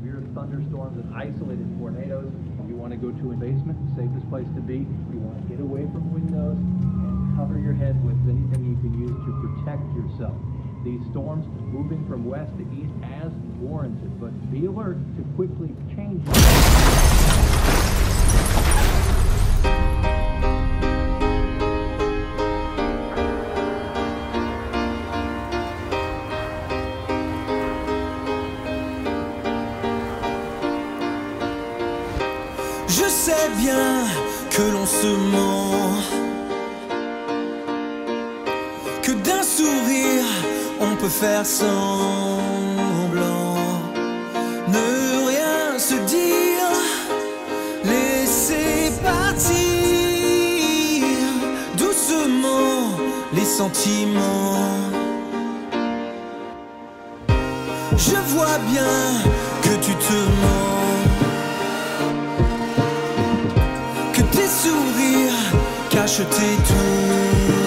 severe thunderstorms and isolated tornadoes. You want to go to a basement, safest place to be. You want to get away from windows and cover your head with anything you can use to protect yourself. These storms moving from west to east as warranted, but be alert to quickly change. Je sais bien que l'on se ment, que d'un sourire on peut faire semblant, ne rien se dire, laisser partir doucement les sentiments. Je vois bien cachent tes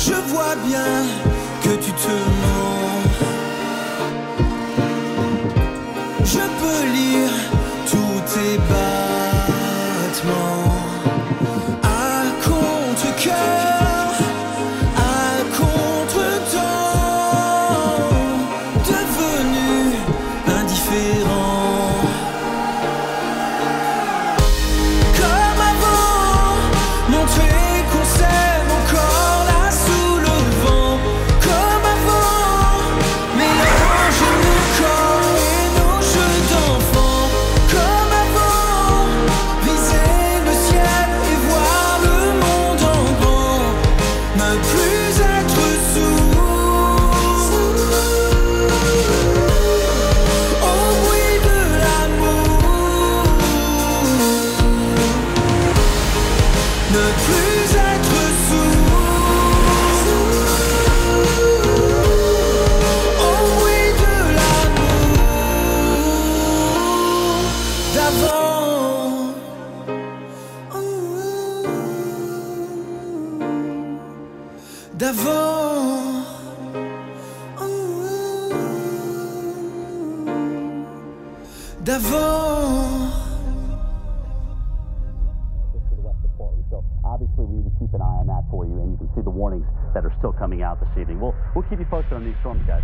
Je vois bien Ne plus être sourd au bruit de l'amour d'avant. D'avant. D'avant. Warnings that are still coming out this evening. We'll we'll keep you posted on these storms, guys.